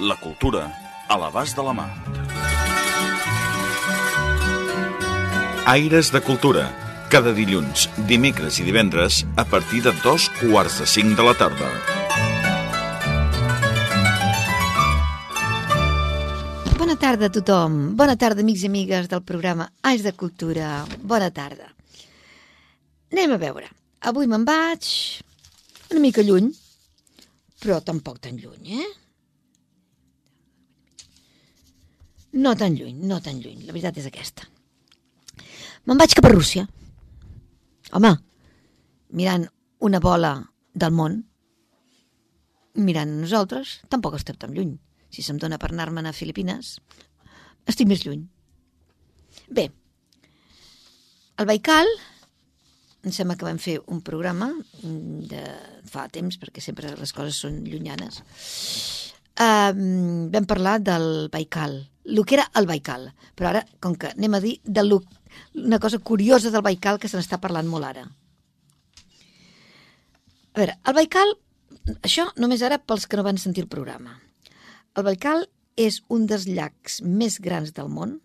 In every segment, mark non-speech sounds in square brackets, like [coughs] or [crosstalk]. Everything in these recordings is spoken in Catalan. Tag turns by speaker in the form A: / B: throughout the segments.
A: La cultura a l'abast de la mà. Aires de Cultura. Cada dilluns, dimecres i divendres a partir de dos quarts de cinc de la tarda.
B: Bona tarda a tothom. Bona tarda, amics i amigues del programa Ais de Cultura. Bona tarda. Anem a veure. Avui me'n vaig una mica lluny, però tampoc tan lluny, eh? No tan lluny, no tan lluny. La veritat és aquesta. Me'n vaig cap a Rússia. Home, mirant una bola del món, mirant nosaltres, tampoc estem tan lluny si se'm dona per anar-me'n a Filipines, estic més lluny. Bé, el Baikal, em sembla que vam fer un programa de fa temps, perquè sempre les coses són llunyanes, um, vam parlar del Baikal, el que era el Baikal, però ara, com que anem a dir de lo, una cosa curiosa del Baikal que se n'està parlant molt ara. A veure, el Baikal, això només ara pels que no van sentir el programa. El Baikal és un dels llacs més grans del món,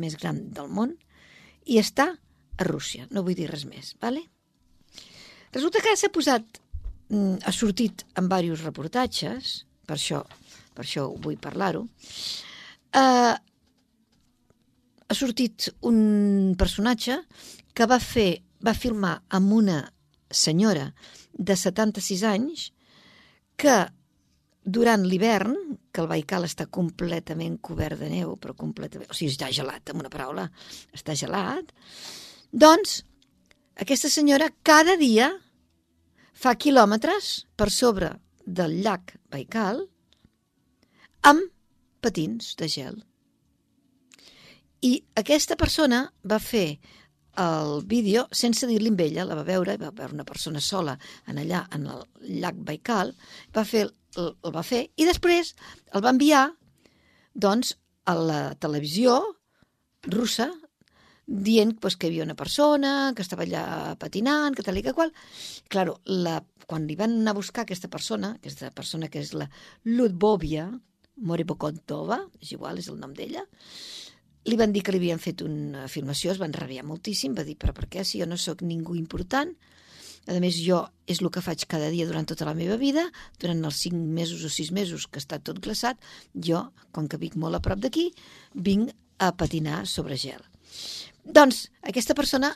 B: més gran del món, i està a Rússia, no vull dir res més, vale? Resulta que s'ha posat, mm, ha sortit en diversos reportatges, per això, per això vull parlar-ho, eh, ha sortit un personatge que va fer, va filmar amb una senyora de 76 anys que durant l'hivern, que el Baikal està completament cobert de neu, però completament... O sigui, està gelat, amb una paraula. Està gelat. Doncs, aquesta senyora cada dia fa quilòmetres per sobre del llac Baikal amb patins de gel. I aquesta persona va fer el vídeo sense dir-li amb ella, la va veure, va veure una persona sola en allà, en el llac Baikal, va fer el, el va fer i després el va enviar doncs, a la televisió russa dient pues, que hi havia una persona que estava allà patinant, que tal i que qual. Claro, la, quan li van anar a buscar aquesta persona, aquesta persona que és la Ludbovia Moribokontova, és igual, és el nom d'ella, li van dir que li havien fet una filmació, es van rabiar moltíssim, va dir, però per què, si jo no sóc ningú important? A més, jo és el que faig cada dia durant tota la meva vida, durant els cinc mesos o sis mesos que està tot glaçat, jo, com que vinc molt a prop d'aquí, vinc a patinar sobre gel. Doncs aquesta persona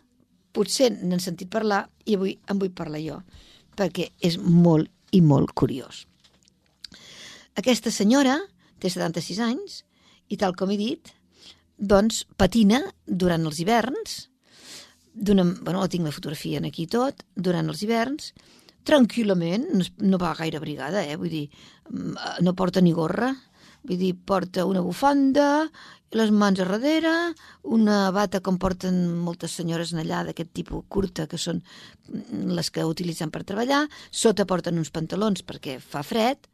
B: potser n'han sentit parlar i avui en vull parlar jo, perquè és molt i molt curiós. Aquesta senyora té 76 anys i, tal com he dit, doncs patina durant els hiverns, bueno, tinc la fotografia aquí tot, durant els hiverns, tranquil·lament, no, no va gaire brigada, eh? vull dir, no porta ni gorra, vull dir, porta una bufanda, les mans a darrere, una bata com porten moltes senyores allà d'aquest tipus curta, que són les que utilitzen per treballar, sota porten uns pantalons perquè fa fred,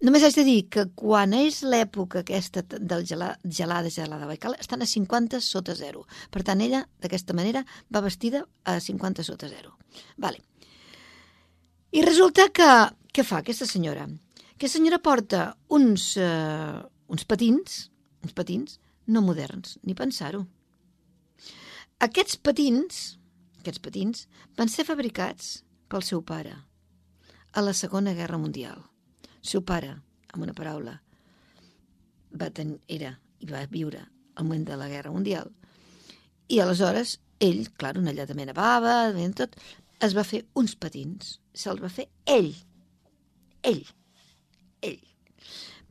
B: Només haig de dir que quan és l'època aquesta del gelada, gelada, gelada Baikal, estan a 50 sota zero. Per tant, ella, d'aquesta manera, va vestida a 50 sota zero. Vale. I resulta que... Què fa aquesta senyora? Aquesta senyora porta uns, uh, uns patins, uns patins no moderns, ni pensar-ho. Aquests patins, aquests patins, van ser fabricats pel seu pare a la Segona Guerra Mundial seu pare, amb una paraula, va ten era i va viure al moment de la Guerra Mundial. I aleshores ell, clar, una allà també nevava, tot, es va fer uns patins. Se'ls va fer ell. Ell. Ell.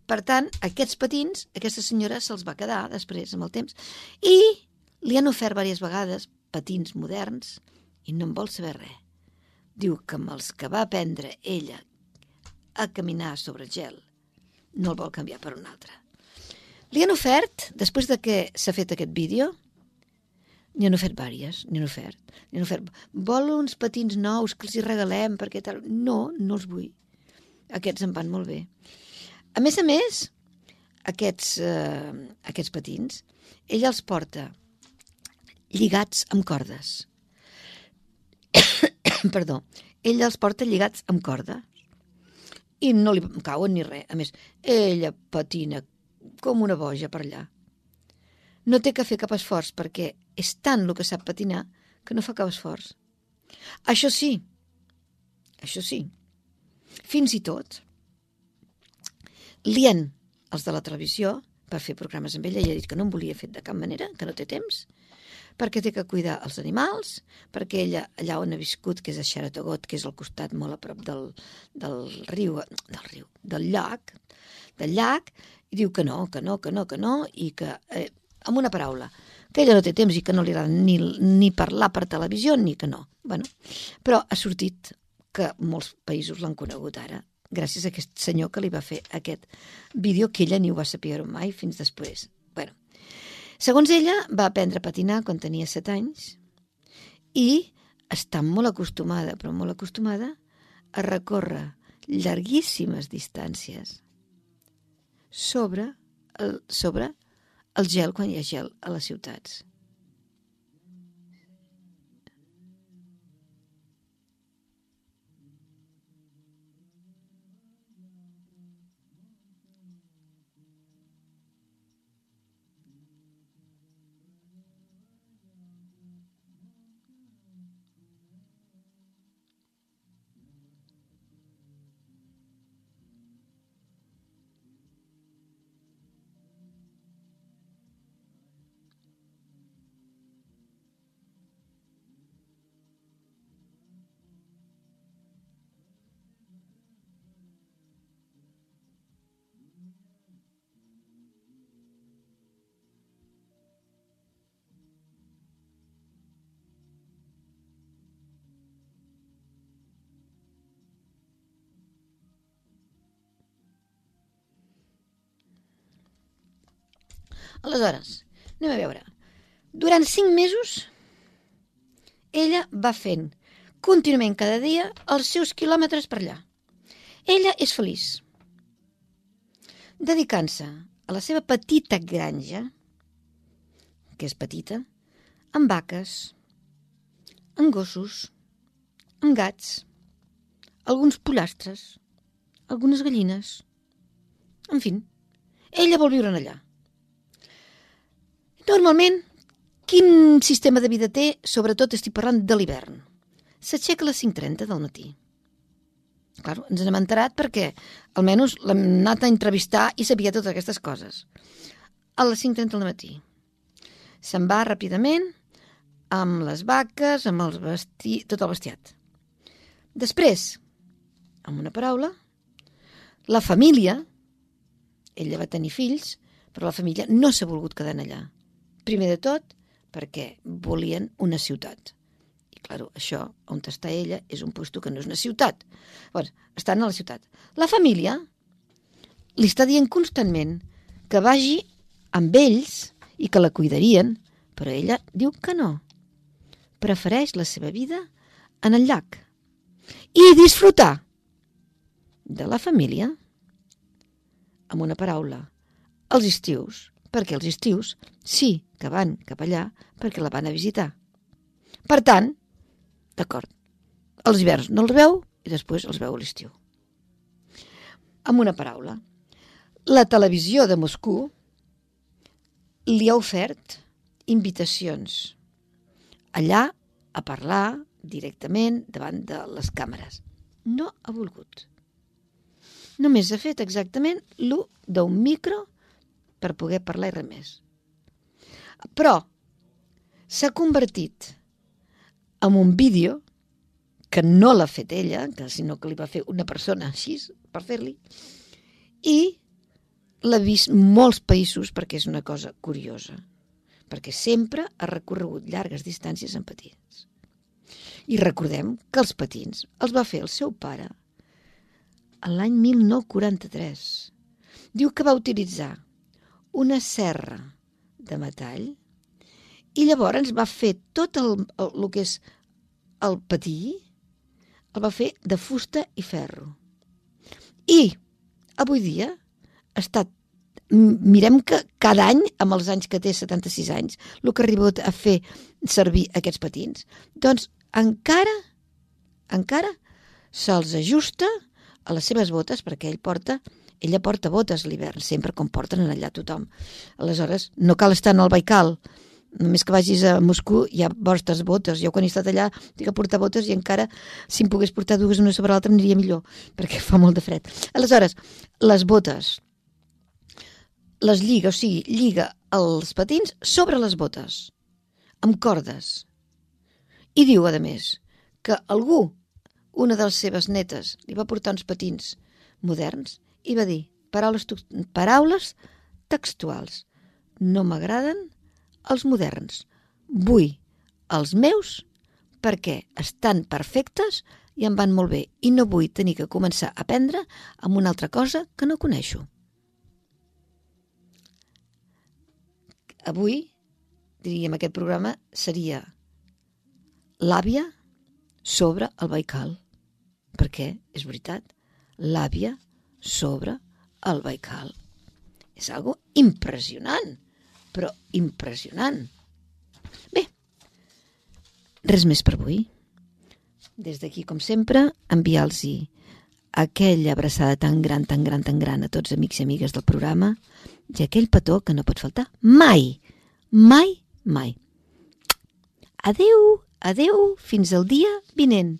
B: Per tant, aquests patins, aquesta senyora se'ls va quedar després, amb el temps, i li han ofert diverses vegades patins moderns i no en vol saber res. Diu que amb els que va aprendre ella a caminar sobre el gel. no el vol canviar per un altre. Li han ofert, després de que s'ha fet aquest vídeo, n'hi han ofert vàries, n'hi han ofert. N'hi han ofert, vol uns patins nous que els hi regalem perquè tal... No, no els vull. Aquests em van molt bé. A més a més, aquests, eh, aquests patins, ella els porta lligats amb cordes. [coughs] Perdó. Ella els porta lligats amb cordes i no li cauen ni res. A més, ella patina com una boja per allà. No té que fer cap esforç perquè és tant el que sap patinar que no fa cap esforç. Això sí, això sí, fins i tot lien els de la televisió per fer programes amb ella i ha dit que no en volia fer de cap manera, que no té temps, perquè té que cuidar els animals, perquè ella, allà on ha viscut, que és a Xaratogot, que és al costat molt a prop del, del riu, del riu, del llac, del llac, i diu que no, que no, que no, que no, i que, eh, amb una paraula, que ella no té temps i que no li agrada ni, ni parlar per televisió ni que no. Bueno, però ha sortit que molts països l'han conegut ara, gràcies a aquest senyor que li va fer aquest vídeo que ella ni ho va saber mai fins després. Bueno, segons ella, va aprendre a patinar quan tenia 7 anys i està molt acostumada, però molt acostumada, a recórrer llarguíssimes distàncies sobre el, sobre el gel quan hi ha gel a les ciutats. Aleshores, anem a veure. Durant cinc mesos, ella va fent contínuament cada dia els seus quilòmetres per allà. Ella és feliç, dedicant-se a la seva petita granja, que és petita, amb vaques, amb gossos, amb gats, alguns pollastres, algunes gallines, en fi, ella vol viure allà. Normalment, quin sistema de vida té? Sobretot estic parlant de l'hivern. S'aixeca a les 5.30 del matí. Claro, ens n'hem enterat perquè almenys l'hem anat a entrevistar i sabia totes aquestes coses. A les 5.30 del matí. Se'n va ràpidament amb les vaques, amb els vesti... tot el bestiat. Després, amb una paraula, la família, ella va tenir fills, però la família no s'ha volgut quedar allà. Primer de tot, perquè volien una ciutat. I, clar, això, on està ella, és un puesto que no és una ciutat. Bueno, estan a la ciutat. La família li està dient constantment que vagi amb ells i que la cuidarien, però ella diu que no. Prefereix la seva vida en el llac i disfrutar de la família amb una paraula, els estius, perquè els estius sí que van cap allà perquè la van a visitar. Per tant, d'acord, els hiverns no els veu i després els veu a l'estiu. Amb una paraula, la televisió de Moscou li ha ofert invitacions allà a parlar directament davant de les càmeres. No ha volgut. Només ha fet exactament l'1 d'un micro per poder parlar i res més. Però s'ha convertit en un vídeo que no l'ha fet ella, que sinó que li va fer una persona així per fer-li, i l'ha vist molts països perquè és una cosa curiosa, perquè sempre ha recorregut llargues distàncies en patins. I recordem que els patins els va fer el seu pare l'any 1943 Diu que va utilitzar una serra de metall i llavors va fer tot el, el, el que és el patí, el va fer de fusta i ferro. I avui dia ha estat mirem que cada any, amb els anys que té 76 anys, el que arriba a fer servir aquests patins, doncs encara, encara se'ls ajusta a les seves botes, perquè ell porta, ella porta botes l'hivern, sempre com porten allà tothom. Aleshores, no cal estar en el Baikal, només que vagis a Moscou hi ha vostres botes. Jo quan he estat allà tinc que portar botes i encara si em pogués portar dues una sobre l'altra aniria millor, perquè fa molt de fred. Aleshores, les botes les lliga, o sigui, lliga els patins sobre les botes, amb cordes. I diu, a més, que algú, una de les seves netes, li va portar uns patins moderns i va dir paraules, paraules textuals. No m'agraden els moderns. Vull els meus perquè estan perfectes i em van molt bé i no vull tenir que començar a aprendre amb una altra cosa que no coneixo. Avui, diríem, aquest programa seria l'àvia sobre el Baikal. Perquè, és veritat, l'àvia sobre el Baikal. És algo impressionant, però impressionant. Bé, res més per avui. Des d'aquí, com sempre, enviar-los aquella abraçada tan gran, tan gran, tan gran a tots amics i amigues del programa i aquell petó que no pot faltar mai, mai, mai. Adeu, adeu, fins al dia vinent.